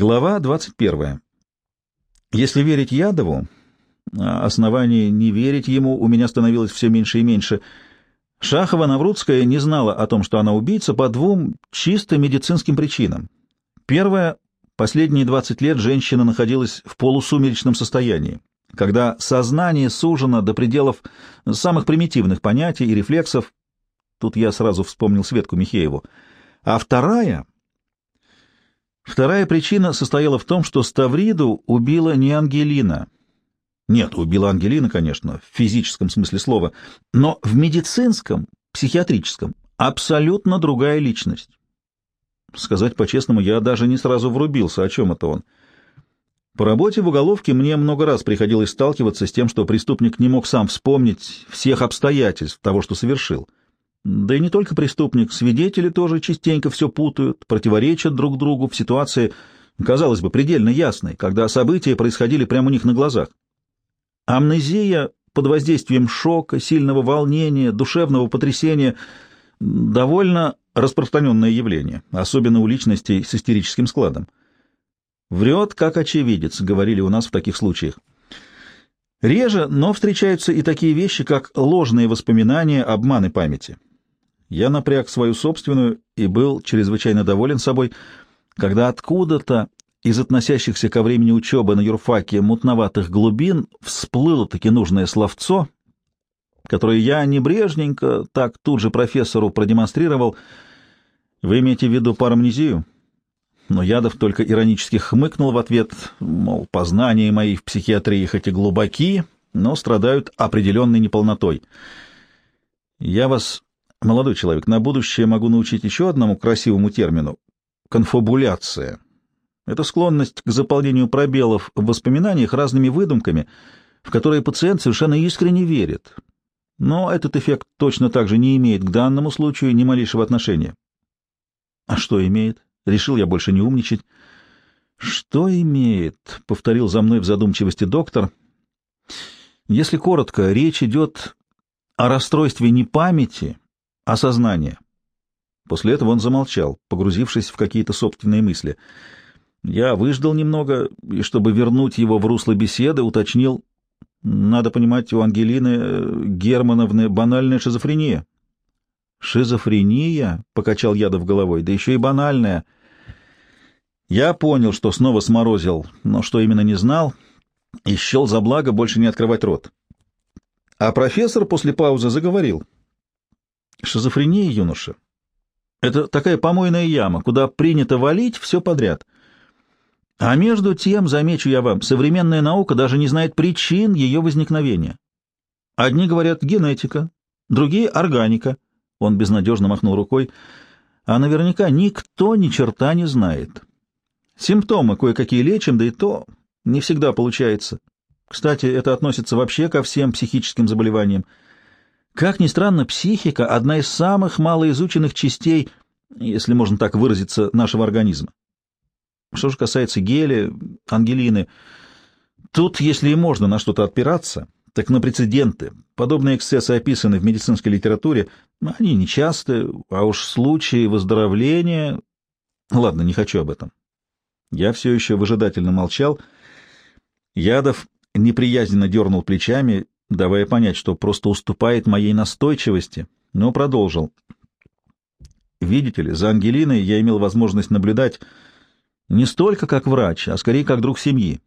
Глава 21. Если верить Ядову, а оснований не верить ему у меня становилось все меньше и меньше, Шахова-Наврудская не знала о том, что она убийца, по двум чисто медицинским причинам. Первое — последние 20 лет женщина находилась в полусумеречном состоянии, когда сознание сужено до пределов самых примитивных понятий и рефлексов. Тут я сразу вспомнил Светку Михееву. А вторая — Вторая причина состояла в том, что Ставриду убила не Ангелина. Нет, убила Ангелина, конечно, в физическом смысле слова, но в медицинском, психиатрическом, абсолютно другая личность. Сказать по-честному, я даже не сразу врубился, о чем это он. По работе в уголовке мне много раз приходилось сталкиваться с тем, что преступник не мог сам вспомнить всех обстоятельств того, что совершил. Да и не только преступник, свидетели тоже частенько все путают, противоречат друг другу в ситуации, казалось бы, предельно ясной, когда события происходили прямо у них на глазах. Амнезия под воздействием шока, сильного волнения, душевного потрясения — довольно распространенное явление, особенно у личностей с истерическим складом. «Врет, как очевидец», — говорили у нас в таких случаях. Реже, но встречаются и такие вещи, как ложные воспоминания, обманы памяти. Я напряг свою собственную и был чрезвычайно доволен собой, когда откуда-то из относящихся ко времени учебы на юрфаке мутноватых глубин всплыло-таки нужное словцо, которое я небрежненько так тут же профессору продемонстрировал. Вы имеете в виду парамнезию? Но Ядов только иронически хмыкнул в ответ, мол, познания мои в психиатрии хоть и глубоки, но страдают определенной неполнотой. Я вас Молодой человек, на будущее могу научить еще одному красивому термину — конфабуляция. Это склонность к заполнению пробелов в воспоминаниях разными выдумками, в которые пациент совершенно искренне верит. Но этот эффект точно так же не имеет к данному случаю ни малейшего отношения. А что имеет? Решил я больше не умничать. Что имеет? — повторил за мной в задумчивости доктор. Если коротко, речь идет о расстройстве не памяти, осознание. После этого он замолчал, погрузившись в какие-то собственные мысли. Я выждал немного, и, чтобы вернуть его в русло беседы, уточнил, надо понимать, у Ангелины э, Германовны банальная шизофрения. «Шизофрения?» — покачал Ядов головой. «Да еще и банальная». Я понял, что снова сморозил, но что именно не знал, и счел за благо больше не открывать рот. А профессор после паузы заговорил. Шизофрения, юноша, это такая помойная яма, куда принято валить все подряд. А между тем, замечу я вам, современная наука даже не знает причин ее возникновения. Одни говорят генетика, другие — органика. Он безнадежно махнул рукой. А наверняка никто ни черта не знает. Симптомы кое-какие лечим, да и то не всегда получается. Кстати, это относится вообще ко всем психическим заболеваниям. Как ни странно, психика — одна из самых малоизученных частей, если можно так выразиться, нашего организма. Что же касается Гели, Ангелины, тут, если и можно на что-то отпираться, так на прецеденты. Подобные эксцессы описаны в медицинской литературе, они нечасты, а уж случаи выздоровления... Ладно, не хочу об этом. Я все еще выжидательно молчал. Ядов неприязненно дернул плечами давая понять, что просто уступает моей настойчивости, но продолжил. Видите ли, за Ангелиной я имел возможность наблюдать не столько как врач, а скорее как друг семьи.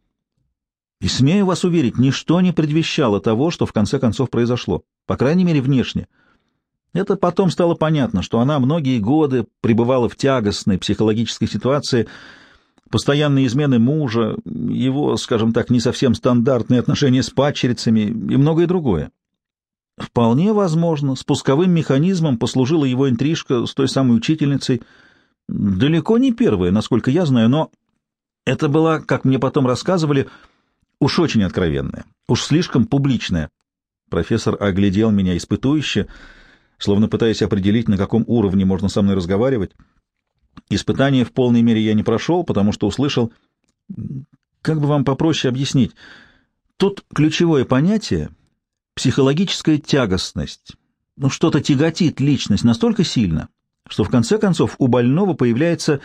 И смею вас уверить, ничто не предвещало того, что в конце концов произошло, по крайней мере, внешне. Это потом стало понятно, что она многие годы пребывала в тягостной психологической ситуации, постоянные измены мужа, его, скажем так, не совсем стандартные отношения с падчерицами и многое другое. Вполне возможно, спусковым механизмом послужила его интрижка с той самой учительницей, далеко не первая, насколько я знаю, но это была, как мне потом рассказывали, уж очень откровенная, уж слишком публичная. Профессор оглядел меня испытующе, словно пытаясь определить, на каком уровне можно со мной разговаривать. Испытание в полной мере я не прошел, потому что услышал... Как бы вам попроще объяснить? Тут ключевое понятие — психологическая тягостность. Ну, что-то тяготит личность настолько сильно, что в конце концов у больного появляется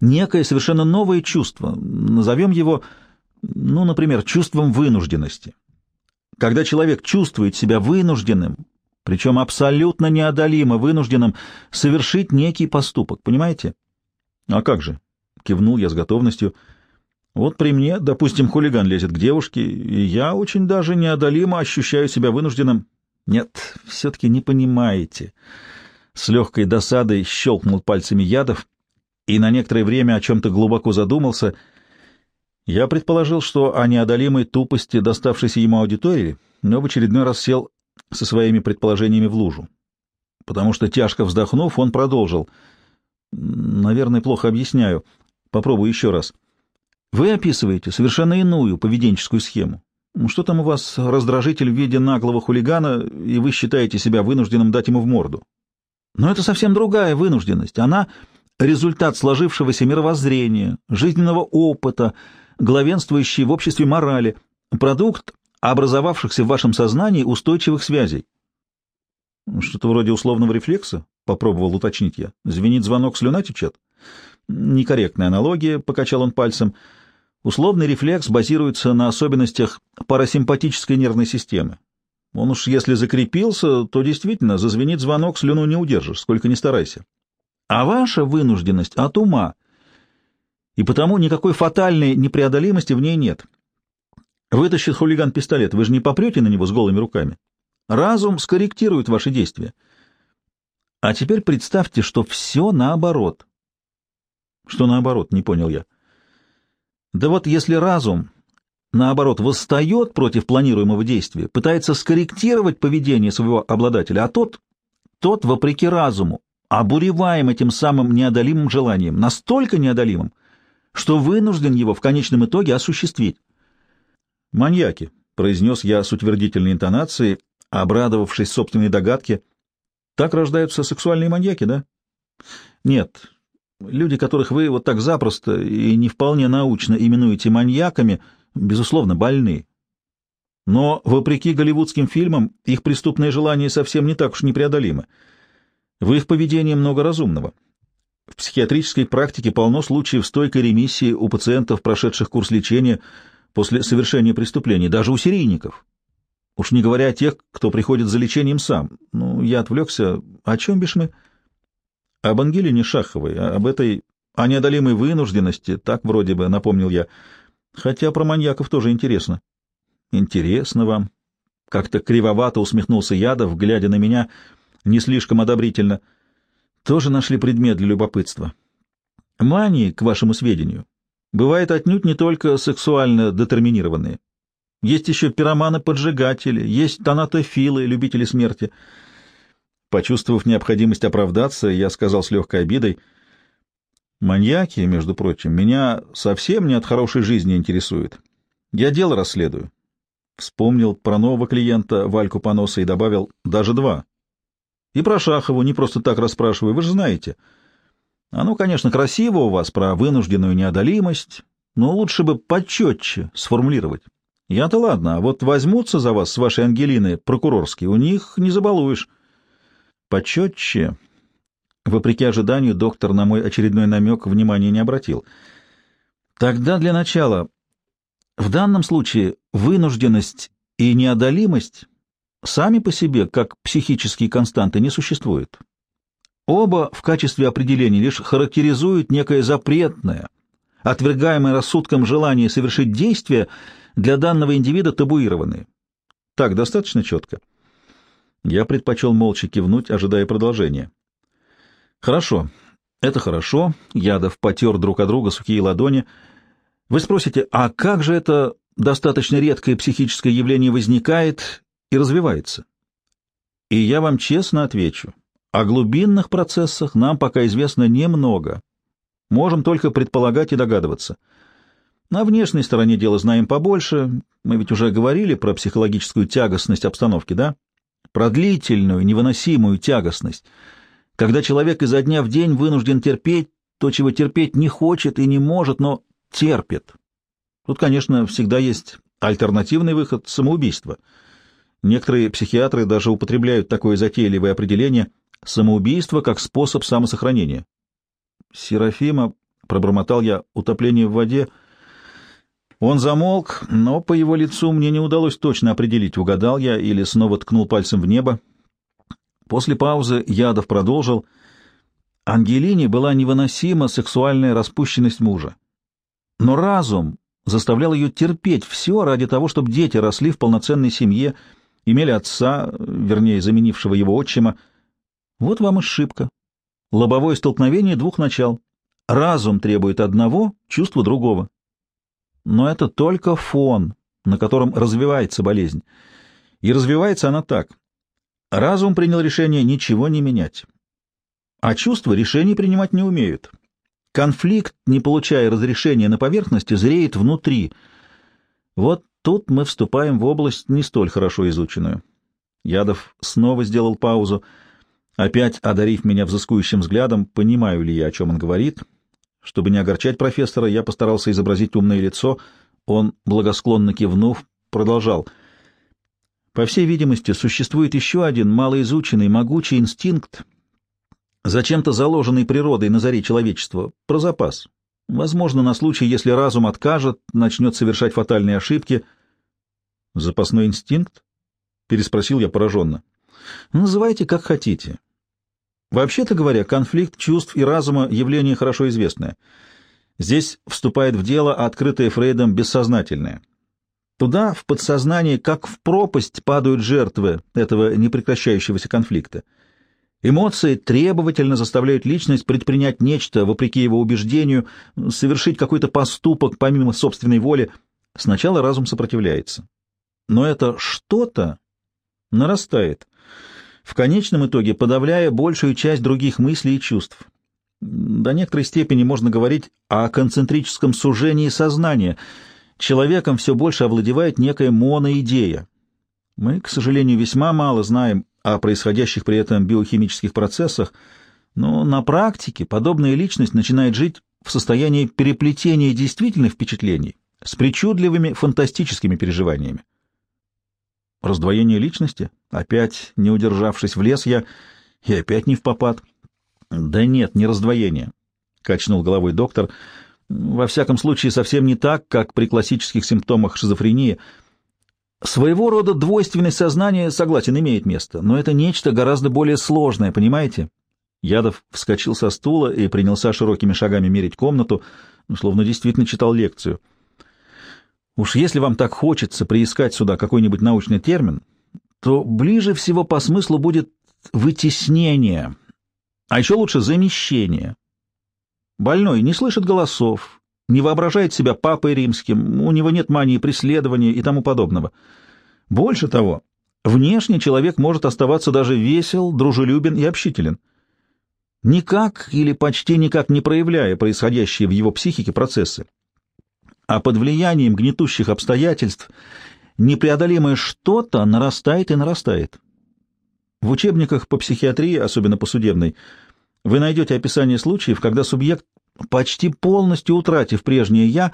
некое совершенно новое чувство, назовем его, ну, например, чувством вынужденности. Когда человек чувствует себя вынужденным, причем абсолютно неодолимо вынужденным, совершить некий поступок, понимаете? — А как же? — кивнул я с готовностью. — Вот при мне, допустим, хулиган лезет к девушке, и я очень даже неодолимо ощущаю себя вынужденным. — Нет, все-таки не понимаете. С легкой досадой щелкнул пальцами ядов и на некоторое время о чем-то глубоко задумался. Я предположил, что о неодолимой тупости доставшейся ему аудитории, но в очередной раз сел со своими предположениями в лужу. Потому что, тяжко вздохнув, он продолжил. «Наверное, плохо объясняю. Попробую еще раз. Вы описываете совершенно иную поведенческую схему. Что там у вас раздражитель в виде наглого хулигана, и вы считаете себя вынужденным дать ему в морду? Но это совсем другая вынужденность. Она — результат сложившегося мировоззрения, жизненного опыта, главенствующей в обществе морали, продукт образовавшихся в вашем сознании устойчивых связей. Что-то вроде условного рефлекса, попробовал уточнить я. Звенит звонок, слюна течет? Некорректная аналогия, покачал он пальцем. Условный рефлекс базируется на особенностях парасимпатической нервной системы. Он уж если закрепился, то действительно зазвенит звонок, слюну не удержишь, сколько ни старайся. А ваша вынужденность от ума, и потому никакой фатальной непреодолимости в ней нет. Вытащит хулиган пистолет, вы же не попрете на него с голыми руками. Разум скорректирует ваши действия. А теперь представьте, что все наоборот. Что наоборот, не понял я. Да вот если разум, наоборот, восстает против планируемого действия, пытается скорректировать поведение своего обладателя, а тот, тот, вопреки разуму, обуреваем этим самым неодолимым желанием, настолько неодолимым, что вынужден его в конечном итоге осуществить. «Маньяки», — произнес я с утвердительной интонацией, обрадовавшись собственной догадке. «Так рождаются сексуальные маньяки, да?» «Нет. Люди, которых вы вот так запросто и не вполне научно именуете маньяками, безусловно, больны. Но, вопреки голливудским фильмам, их преступное желание совсем не так уж непреодолимо. В их поведении много разумного». В психиатрической практике полно случаев стойкой ремиссии у пациентов, прошедших курс лечения, после совершения преступлений, даже у серийников. Уж не говоря о тех, кто приходит за лечением сам. Ну, я отвлекся. О чем бишь мы? Об Ангелине Шаховой, об этой о неодолимой вынужденности, так вроде бы, напомнил я. Хотя про маньяков тоже интересно. Интересно вам. Как-то кривовато усмехнулся Ядов, глядя на меня не слишком одобрительно. Тоже нашли предмет для любопытства. Мании, к вашему сведению, бывают отнюдь не только сексуально детерминированные. Есть еще пироманы-поджигатели, есть тонатофилы, любители смерти. Почувствовав необходимость оправдаться, я сказал с легкой обидой, «Маньяки, между прочим, меня совсем не от хорошей жизни интересуют. Я дело расследую». Вспомнил про нового клиента Вальку Поноса и добавил «даже два». И про Шахову не просто так расспрашиваю, вы же знаете — оно, конечно, красиво у вас про вынужденную неодолимость, но лучше бы почетче сформулировать. Я-то ладно, а вот возьмутся за вас с вашей Ангелины прокурорские, у них не забалуешь. Почетче. Вопреки ожиданию, доктор на мой очередной намек внимания не обратил. Тогда для начала, в данном случае вынужденность и неодолимость сами по себе, как психические константы, не существуют. Оба в качестве определения лишь характеризуют некое запретное, отвергаемое рассудком желание совершить действия для данного индивида табуированные. Так, достаточно четко? Я предпочел молча кивнуть, ожидая продолжения. Хорошо, это хорошо. Ядов потер друг от друга сухие ладони. Вы спросите, а как же это достаточно редкое психическое явление возникает и развивается? И я вам честно отвечу, о глубинных процессах нам пока известно немного. Можем только предполагать и догадываться. На внешней стороне дела знаем побольше. Мы ведь уже говорили про психологическую тягостность обстановки, да? Про длительную, невыносимую тягостность, когда человек изо дня в день вынужден терпеть то, чего терпеть не хочет и не может, но терпит. Тут, конечно, всегда есть альтернативный выход — самоубийство. Некоторые психиатры даже употребляют такое затейливое определение Самоубийство как способ самосохранения. Серафима, пробормотал я, — утопление в воде. Он замолк, но по его лицу мне не удалось точно определить, угадал я или снова ткнул пальцем в небо. После паузы Ядов продолжил. Ангелине была невыносима сексуальная распущенность мужа. Но разум заставлял ее терпеть все ради того, чтобы дети росли в полноценной семье, имели отца, вернее, заменившего его отчима. Вот вам и ошибка. Лобовое столкновение двух начал. Разум требует одного, чувство другого. Но это только фон, на котором развивается болезнь. И развивается она так. Разум принял решение ничего не менять. А чувства решений принимать не умеют. Конфликт, не получая разрешения на поверхности, зреет внутри. Вот тут мы вступаем в область не столь хорошо изученную. Ядов снова сделал паузу, опять одарив меня взыскующим взглядом, понимаю ли я, о чем он говорит. Чтобы не огорчать профессора, я постарался изобразить умное лицо. Он, благосклонно кивнув, продолжал. По всей видимости, существует еще один малоизученный могучий инстинкт, зачем-то заложенный природой на заре человечества, про запас. Возможно, на случай, если разум откажет, начнет совершать фатальные ошибки. «Запасной инстинкт?» — переспросил я пораженно. «Называйте как хотите. Вообще-то говоря, конфликт чувств и разума — явление хорошо известное. Здесь вступает в дело открытое Фрейдом бессознательное. Туда, в подсознание, как в пропасть падают жертвы этого непрекращающегося конфликта. Эмоции требовательно заставляют личность предпринять нечто, вопреки его убеждению, совершить какой-то поступок помимо собственной воли. Сначала разум сопротивляется. Но это что-то нарастает, в конечном итоге подавляя большую часть других мыслей и чувств. До некоторой степени можно говорить о концентрическом сужении сознания. Человеком все больше овладевает некая моноидея. Мы, к сожалению, весьма мало знаем о происходящих при этом биохимических процессах, но на практике подобная личность начинает жить в состоянии переплетения действительных впечатлений с причудливыми фантастическими переживаниями. Раздвоение личности? Опять, не удержавшись в лес, я... И опять не в попад. Да нет, не раздвоение, — качнул головой доктор. Во всяком случае, совсем не так, как при классических симптомах шизофрении — Своего рода двойственность сознания, согласен, имеет место, но это нечто гораздо более сложное, понимаете? Ядов вскочил со стула и принялся широкими шагами мерить комнату, словно действительно читал лекцию. Уж если вам так хочется приискать сюда какой-нибудь научный термин, то ближе всего по смыслу будет вытеснение, а еще лучше замещение. Больной не слышит голосов, не воображает себя папой римским, у него нет мании преследования и тому подобного. Больше того, внешне человек может оставаться даже весел, дружелюбен и общителен, никак или почти никак не проявляя происходящие в его психике процессы. А под влиянием гнетущих обстоятельств непреодолимое что-то нарастает и нарастает. В учебниках по психиатрии, особенно по судебной, вы найдете описание случаев, когда субъект почти полностью утратив прежнее «я»,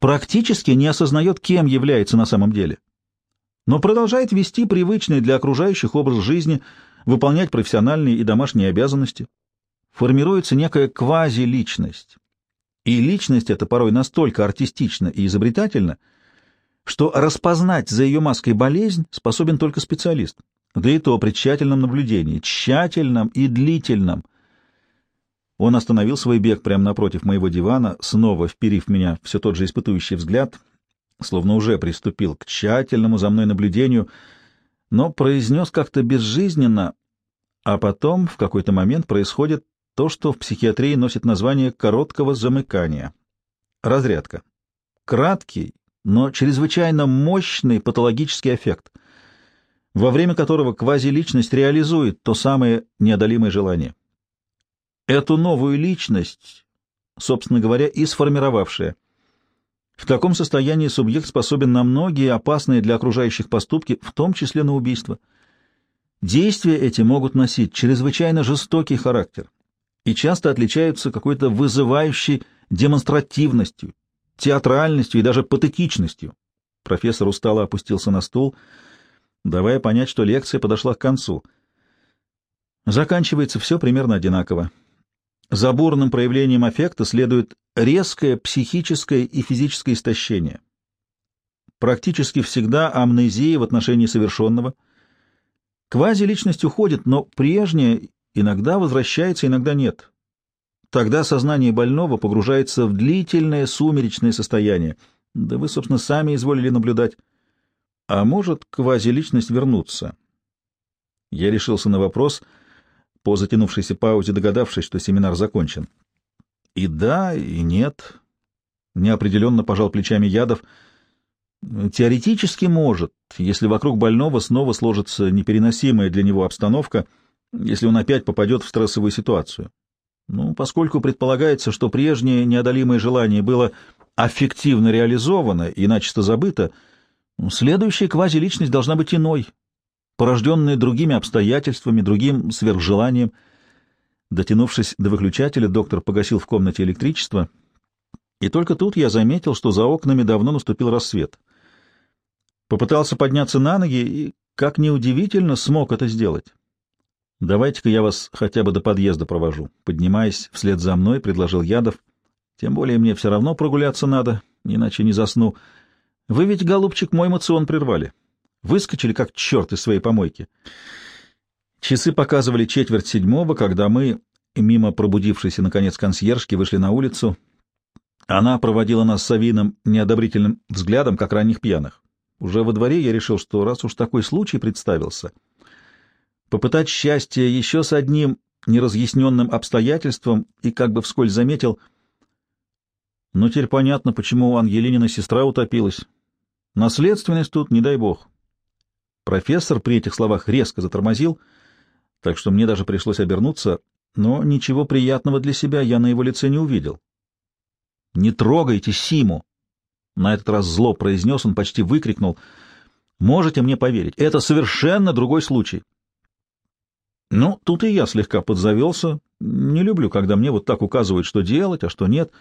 практически не осознает, кем является на самом деле, но продолжает вести привычный для окружающих образ жизни, выполнять профессиональные и домашние обязанности. Формируется некая квазиличность. И личность эта порой настолько артистична и изобретательна, что распознать за ее маской болезнь способен только специалист, да и то при тщательном наблюдении, тщательном и длительном – он остановил свой бег прямо напротив моего дивана, снова вперив в меня все тот же испытующий взгляд, словно уже приступил к тщательному за мной наблюдению, но произнес как-то безжизненно, а потом в какой-то момент происходит то, что в психиатрии носит название короткого замыкания. Разрядка. Краткий, но чрезвычайно мощный патологический эффект, во время которого квазиличность реализует то самое неодолимое желание эту новую личность, собственно говоря, и сформировавшая. В таком состоянии субъект способен на многие опасные для окружающих поступки, в том числе на убийство. Действия эти могут носить чрезвычайно жестокий характер и часто отличаются какой-то вызывающей демонстративностью, театральностью и даже патетичностью. Профессор устало опустился на стул, давая понять, что лекция подошла к концу. Заканчивается все примерно одинаково. За бурным проявлением аффекта следует резкое психическое и физическое истощение. Практически всегда амнезия в отношении совершенного. Квази-личность уходит, но прежняя иногда возвращается, иногда нет. Тогда сознание больного погружается в длительное сумеречное состояние. Да вы, собственно, сами изволили наблюдать. А может квази-личность вернуться? Я решился на вопрос, по затянувшейся паузе догадавшись, что семинар закончен. И да, и нет. Неопределенно пожал плечами Ядов. Теоретически может, если вокруг больного снова сложится непереносимая для него обстановка, если он опять попадет в стрессовую ситуацию. Ну, поскольку предполагается, что прежнее неодолимое желание было аффективно реализовано и начисто забыто, ну, следующая квазиличность должна быть иной, порожденная другими обстоятельствами, другим сверхжеланием. Дотянувшись до выключателя, доктор погасил в комнате электричество, и только тут я заметил, что за окнами давно наступил рассвет. Попытался подняться на ноги и, как неудивительно, смог это сделать. «Давайте-ка я вас хотя бы до подъезда провожу». Поднимаясь вслед за мной, предложил Ядов. «Тем более мне все равно прогуляться надо, иначе не засну. Вы ведь, голубчик, мой мацион прервали. Выскочили как черт из своей помойки». Часы показывали четверть седьмого, когда мы, мимо пробудившейся, наконец, консьержки, вышли на улицу. Она проводила нас с Авином неодобрительным взглядом, как ранних пьяных. Уже во дворе я решил, что раз уж такой случай представился — попытать счастье еще с одним неразъясненным обстоятельством и как бы вскользь заметил, ну теперь понятно, почему у Ангелинина сестра утопилась. Наследственность тут, не дай бог. Профессор при этих словах резко затормозил, так что мне даже пришлось обернуться, но ничего приятного для себя я на его лице не увидел. «Не трогайте Симу!» На этот раз зло произнес он, почти выкрикнул. «Можете мне поверить, это совершенно другой случай. Ну, тут и я слегка подзавелся. Не люблю, когда мне вот так указывают, что делать, а что нет.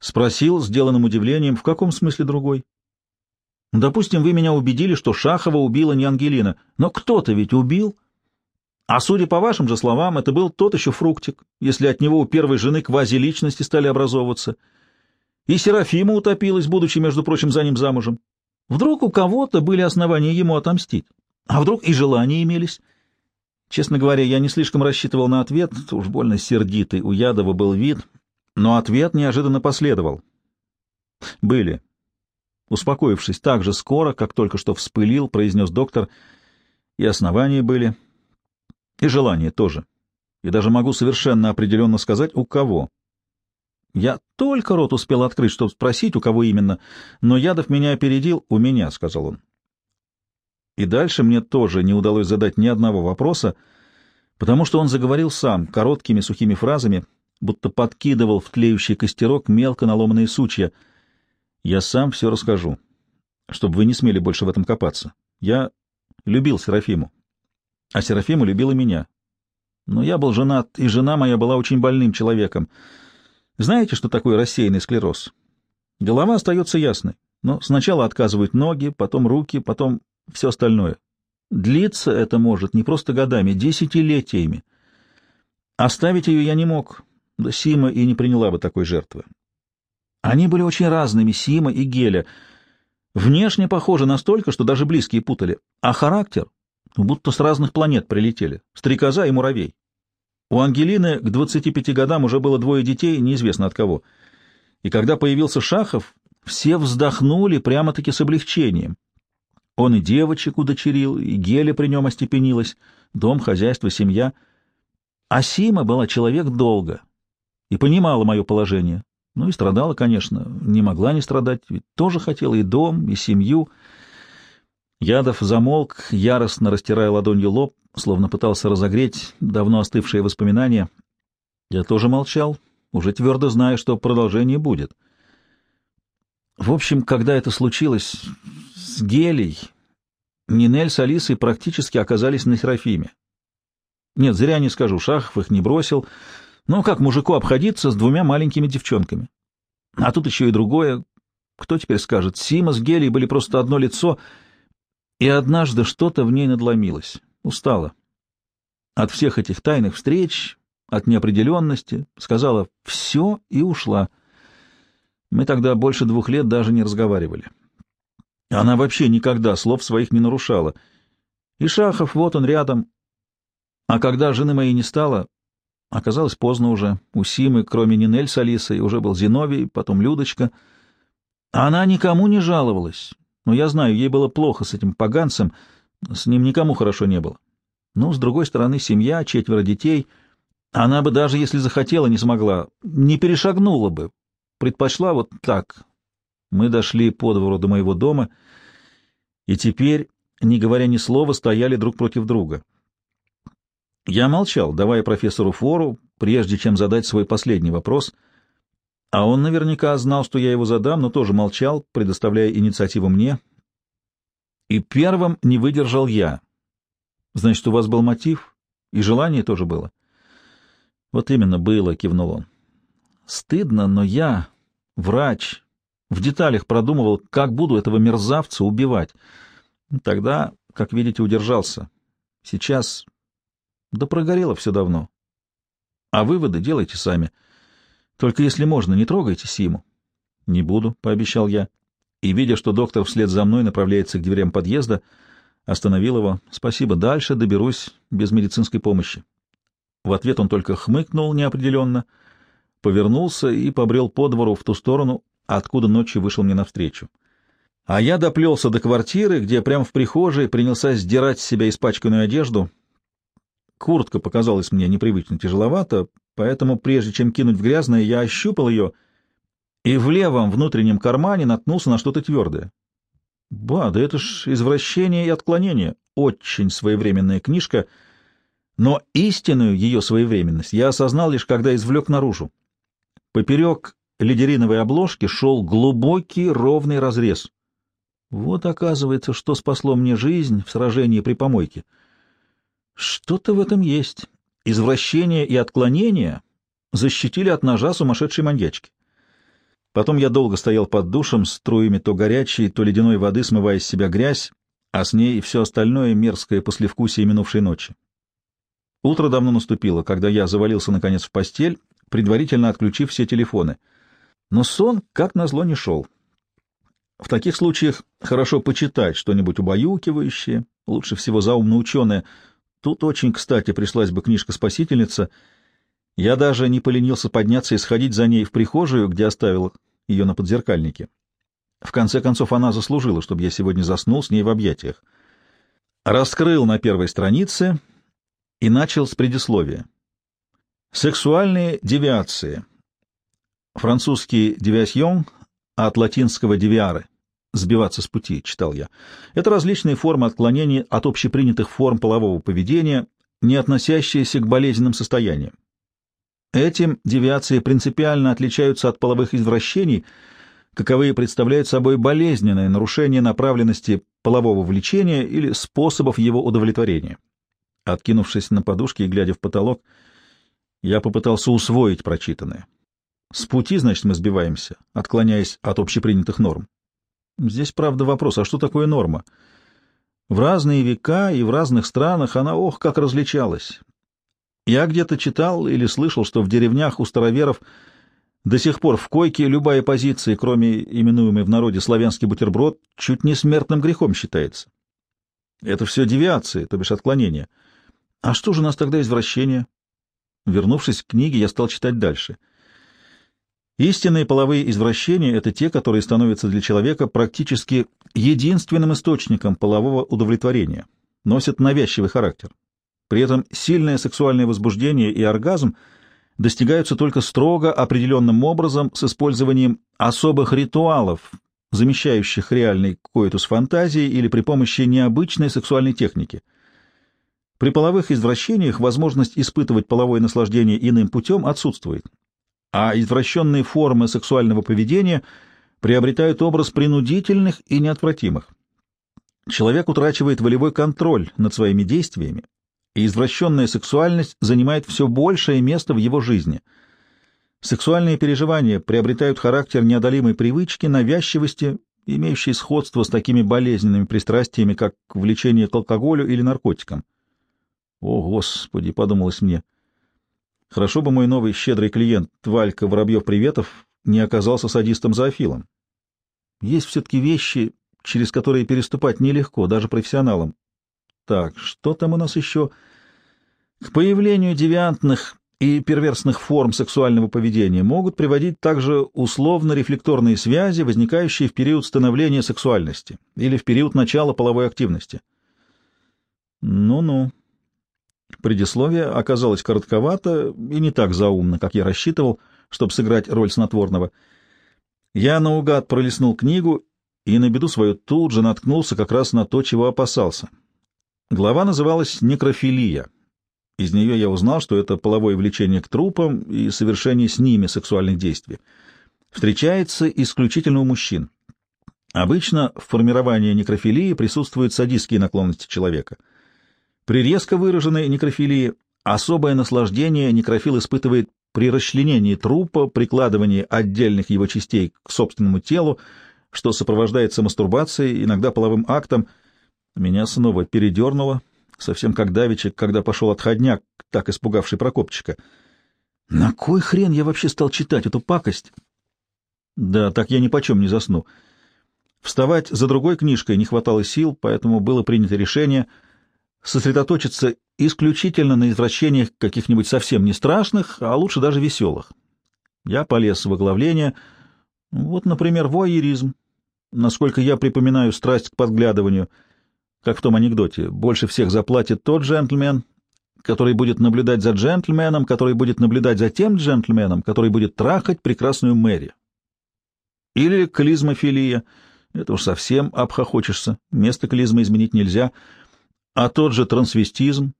Спросил, сделанным удивлением, в каком смысле другой? Допустим, вы меня убедили, что Шахова убила не Ангелина, но кто-то ведь убил. А судя по вашим же словам, это был тот еще фруктик, если от него у первой жены квази-личности стали образовываться. И Серафима утопилась, будучи, между прочим, за ним замужем. Вдруг у кого-то были основания ему отомстить, а вдруг и желания имелись. Честно говоря, я не слишком рассчитывал на ответ, уж больно сердитый у Ядова был вид, но ответ неожиданно последовал. Были. Успокоившись так же скоро, как только что вспылил, произнес доктор, и основания были, и желания тоже. И даже могу совершенно определенно сказать, у кого. Я только рот успел открыть, чтобы спросить, у кого именно, но Ядов меня опередил, у меня, — сказал он. И дальше мне тоже не удалось задать ни одного вопроса, потому что он заговорил сам, короткими сухими фразами, будто подкидывал в тлеющий костерок мелко наломанные сучья. «Я сам все расскажу, чтобы вы не смели больше в этом копаться. Я любил Серафиму, а Серафима любила меня. Но я был женат, и жена моя была очень больным человеком. Знаете, что такое рассеянный склероз? Голова остается ясной, но сначала отказывают ноги, потом руки, потом все остальное. Длиться это может не просто годами, десятилетиями. Оставить ее я не мог, да Сима и не приняла бы такой жертвы. Они были очень разными, Сима и Геля. Внешне похожи настолько, что даже близкие путали, а характер будто с разных планет прилетели, стрекоза и муравей. У Ангелины к 25 годам уже было двое детей, неизвестно от кого. И когда появился Шахов, все вздохнули прямо-таки с облегчением. Он и девочек удочерил, и Геля при нем остепенилась, дом, хозяйство, семья. А Сима была человек долго и понимала мое положение. Ну и страдала, конечно, не могла не страдать, ведь тоже хотела и дом, и семью. Ядов замолк, яростно растирая ладонью лоб, словно пытался разогреть давно остывшие воспоминания. Я тоже молчал, уже твердо зная, что продолжение будет. В общем, когда это случилось, с Гелей Нинель с Алисой практически оказались на Серафиме. Нет, зря не скажу, Шахов их не бросил. Но как мужику обходиться с двумя маленькими девчонками? А тут еще и другое. Кто теперь скажет? Сима с Гелей были просто одно лицо, и однажды что-то в ней надломилось. Устала. От всех этих тайных встреч, от неопределенности, сказала «все» и ушла. Мы тогда больше двух лет даже не разговаривали. Она вообще никогда слов своих не нарушала. И Шахов, вот он рядом. А когда жены моей не стало, оказалось поздно уже. У Симы, кроме Нинель с Алисой, уже был Зиновий, потом Людочка. Она никому не жаловалась. Но я знаю, ей было плохо с этим поганцем, с ним никому хорошо не было. Но, с другой стороны, семья, четверо детей. Она бы даже, если захотела, не смогла, не перешагнула бы. Предпочла вот так. Мы дошли по двору до моего дома, и теперь, не говоря ни слова, стояли друг против друга. Я молчал, давая профессору фору, прежде чем задать свой последний вопрос, а он наверняка знал, что я его задам, но тоже молчал, предоставляя инициативу мне. И первым не выдержал я. Значит, у вас был мотив, и желание тоже было. Вот именно было, кивнул он. Стыдно, но я, врач, в деталях продумывал, как буду этого мерзавца убивать. Тогда, как видите, удержался. Сейчас... Да прогорело все давно. А выводы делайте сами. Только если можно, не трогайте Симу. — Не буду, — пообещал я. И, видя, что доктор вслед за мной направляется к дверям подъезда, остановил его. — Спасибо, дальше доберусь без медицинской помощи. В ответ он только хмыкнул неопределенно, повернулся и побрел по двору в ту сторону, откуда ночью вышел мне навстречу. А я доплелся до квартиры, где прямо в прихожей принялся сдирать с себя испачканную одежду. Куртка показалась мне непривычно тяжеловато, поэтому, прежде чем кинуть в грязное, я ощупал ее и в левом внутреннем кармане наткнулся на что-то твердое. Ба, да это ж извращение и отклонение. Очень своевременная книжка, но истинную ее своевременность я осознал лишь, когда извлек наружу. Поперек лидериновой обложки шел глубокий ровный разрез. Вот, оказывается, что спасло мне жизнь в сражении при помойке. Что-то в этом есть. Извращение и отклонение защитили от ножа сумасшедшей маньячки. Потом я долго стоял под душем, струями то горячей, то ледяной воды, смывая с себя грязь, а с ней и все остальное мерзкое послевкусие минувшей ночи. Утро давно наступило, когда я завалился наконец в постель, предварительно отключив все телефоны — но сон, как назло, не шел. В таких случаях хорошо почитать что-нибудь убаюкивающее, лучше всего заумно ученое. Тут очень кстати пришлась бы книжка-спасительница. Я даже не поленился подняться и сходить за ней в прихожую, где оставил ее на подзеркальнике. В конце концов, она заслужила, чтобы я сегодня заснул с ней в объятиях. Раскрыл на первой странице и начал с предисловия. Сексуальные девиации — Французский «девиасьон» от латинского «девиаре» — «сбиваться с пути», — читал я. Это различные формы отклонений от общепринятых форм полового поведения, не относящиеся к болезненным состояниям. Этим девиации принципиально отличаются от половых извращений, каковые представляют собой болезненное нарушение направленности полового влечения или способов его удовлетворения. Откинувшись на подушке и глядя в потолок, я попытался усвоить прочитанное. С пути, значит, мы сбиваемся, отклоняясь от общепринятых норм. Здесь, правда, вопрос, а что такое норма? В разные века и в разных странах она, ох, как различалась. Я где-то читал или слышал, что в деревнях у староверов до сих пор в койке любая позиция, кроме именуемой в народе славянский бутерброд, чуть не смертным грехом считается. Это все девиации, то бишь отклонения. А что же у нас тогда извращение? Вернувшись к книге, я стал читать дальше — Истинные половые извращения — это те, которые становятся для человека практически единственным источником полового удовлетворения, носят навязчивый характер. При этом сильное сексуальное возбуждение и оргазм достигаются только строго определенным образом с использованием особых ритуалов, замещающих реальный коитус фантазии или при помощи необычной сексуальной техники. При половых извращениях возможность испытывать половое наслаждение иным путем отсутствует, а извращенные формы сексуального поведения приобретают образ принудительных и неотвратимых. Человек утрачивает волевой контроль над своими действиями, и извращенная сексуальность занимает все большее место в его жизни. Сексуальные переживания приобретают характер неодолимой привычки, навязчивости, имеющей сходство с такими болезненными пристрастиями, как влечение к алкоголю или наркотикам. «О, Господи!» — подумалось мне — Хорошо бы мой новый щедрый клиент Валька Воробьев-Приветов не оказался садистом-зоофилом. Есть все-таки вещи, через которые переступать нелегко, даже профессионалам. Так, что там у нас еще? К появлению девиантных и перверсных форм сексуального поведения могут приводить также условно-рефлекторные связи, возникающие в период становления сексуальности или в период начала половой активности. Ну-ну. Предисловие оказалось коротковато и не так заумно, как я рассчитывал, чтобы сыграть роль снотворного. Я наугад пролистнул книгу и на беду свою тут же наткнулся как раз на то, чего опасался. Глава называлась «Некрофилия». Из нее я узнал, что это половое влечение к трупам и совершение с ними сексуальных действий. Встречается исключительно у мужчин. Обычно в формировании некрофилии присутствуют садистские наклонности человека — при резко выраженной некрофилии особое наслаждение некрофил испытывает при расчленении трупа, прикладывании отдельных его частей к собственному телу, что сопровождается мастурбацией, иногда половым актом. Меня снова передернуло, совсем как давеча, когда пошел отходняк, так испугавший Прокопчика. На кой хрен я вообще стал читать эту пакость? Да, так я ни почем не засну. Вставать за другой книжкой не хватало сил, поэтому было принято решение — сосредоточиться исключительно на извращениях каких-нибудь совсем не страшных, а лучше даже веселых. Я полез в оглавление. Вот, например, воеризм. Насколько я припоминаю страсть к подглядыванию, как в том анекдоте, больше всех заплатит тот джентльмен, который будет наблюдать за джентльменом, который будет наблюдать за тем джентльменом, который будет трахать прекрасную Мэри. Или клизмофилия. Это уж совсем обхохочешься. Место клизмы изменить нельзя — а тот же трансвестизм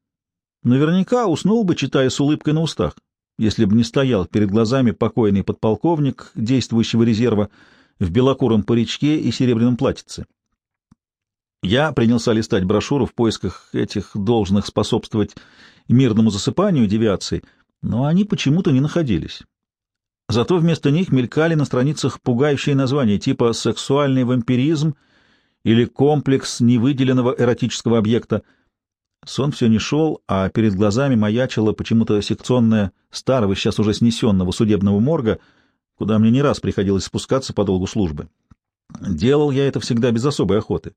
наверняка уснул бы, читая с улыбкой на устах, если бы не стоял перед глазами покойный подполковник действующего резерва в белокуром паричке и серебряном платьице. Я принялся листать брошюру в поисках этих должных способствовать мирному засыпанию девиаций, но они почему-то не находились. Зато вместо них мелькали на страницах пугающие названия типа «сексуальный вампиризм» или комплекс невыделенного эротического объекта. Сон все не шел, а перед глазами маячила почему-то секционная старого, сейчас уже снесенного судебного морга, куда мне не раз приходилось спускаться по долгу службы. Делал я это всегда без особой охоты.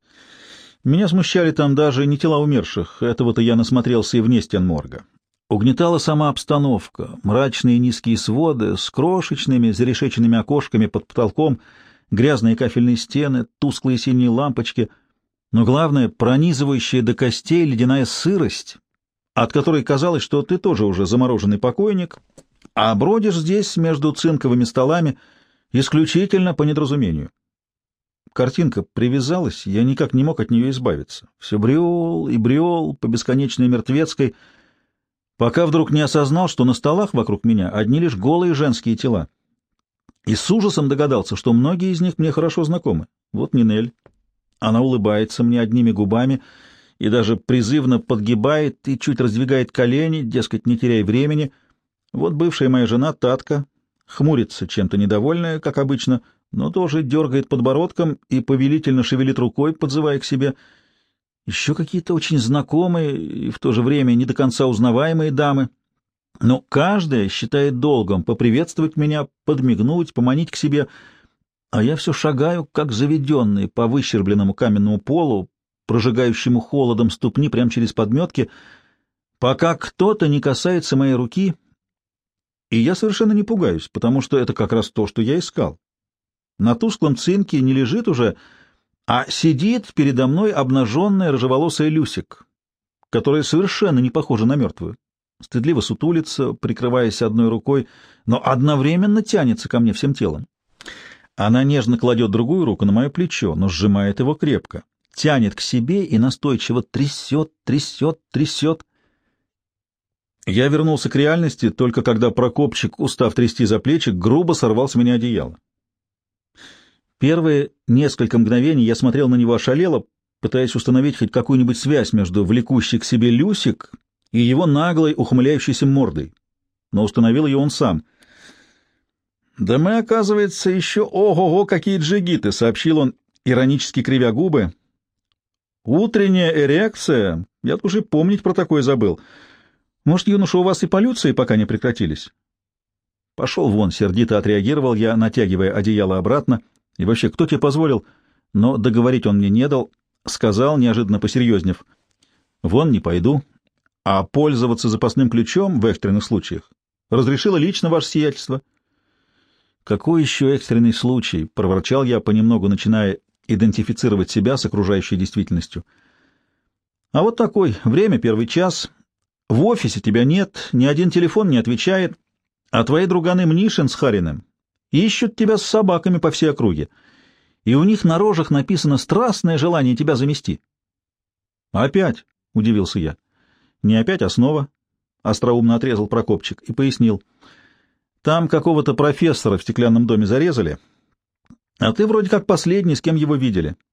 Меня смущали там даже не тела умерших, этого-то я насмотрелся и вне стен морга. Угнетала сама обстановка, мрачные низкие своды с крошечными зарешеченными окошками под потолком — грязные кафельные стены, тусклые синие лампочки, но главное — пронизывающая до костей ледяная сырость, от которой казалось, что ты тоже уже замороженный покойник, а бродишь здесь между цинковыми столами исключительно по недоразумению. Картинка привязалась, я никак не мог от нее избавиться. Все брел и брел по бесконечной мертвецкой, пока вдруг не осознал, что на столах вокруг меня одни лишь голые женские тела и с ужасом догадался, что многие из них мне хорошо знакомы. Вот Нинель. Она улыбается мне одними губами и даже призывно подгибает и чуть раздвигает колени, дескать, не теряй времени. Вот бывшая моя жена Татка хмурится чем-то недовольная, как обычно, но тоже дергает подбородком и повелительно шевелит рукой, подзывая к себе. Еще какие-то очень знакомые и в то же время не до конца узнаваемые дамы — но каждая считает долгом поприветствовать меня, подмигнуть, поманить к себе, а я все шагаю, как заведенный, по выщербленному каменному полу, прожигающему холодом ступни прямо через подметки, пока кто-то не касается моей руки, и я совершенно не пугаюсь, потому что это как раз то, что я искал. На тусклом цинке не лежит уже, а сидит передо мной обнаженная рыжеволосая Люсик, которая совершенно не похожа на мертвую стыдливо сутулится, прикрываясь одной рукой, но одновременно тянется ко мне всем телом. Она нежно кладет другую руку на мое плечо, но сжимает его крепко, тянет к себе и настойчиво трясет, трясет, трясет. Я вернулся к реальности, только когда Прокопчик, устав трясти за плечи, грубо сорвал с меня одеяло. Первые несколько мгновений я смотрел на него ошалело, пытаясь установить хоть какую-нибудь связь между влекущей к себе Люсик и его наглой, ухмыляющейся мордой. Но установил ее он сам. «Да мы, оказывается, еще ого-го, какие джигиты!» — сообщил он, иронически кривя губы. «Утренняя эрекция? Я уже помнить про такое забыл. Может, юноша, у вас и полюции пока не прекратились? Пошел вон, сердито отреагировал я, натягивая одеяло обратно. И вообще, кто тебе позволил? Но договорить он мне не дал, сказал, неожиданно посерьезнев. Вон не пойду, а пользоваться запасным ключом в экстренных случаях разрешило лично ваше сиятельство. Какой еще экстренный случай? — проворчал я, понемногу начиная идентифицировать себя с окружающей действительностью. А вот такой, время первый час, в офисе тебя нет, ни один телефон не отвечает, а твои друганы Мнишин с Хариным ищут тебя с собаками по всей округе, и у них на рожах написано страстное желание тебя замести. — Опять? — удивился я. — Не опять, а снова, — остроумно отрезал Прокопчик и пояснил. — Там какого-то профессора в стеклянном доме зарезали, а ты вроде как последний, с кем его видели. —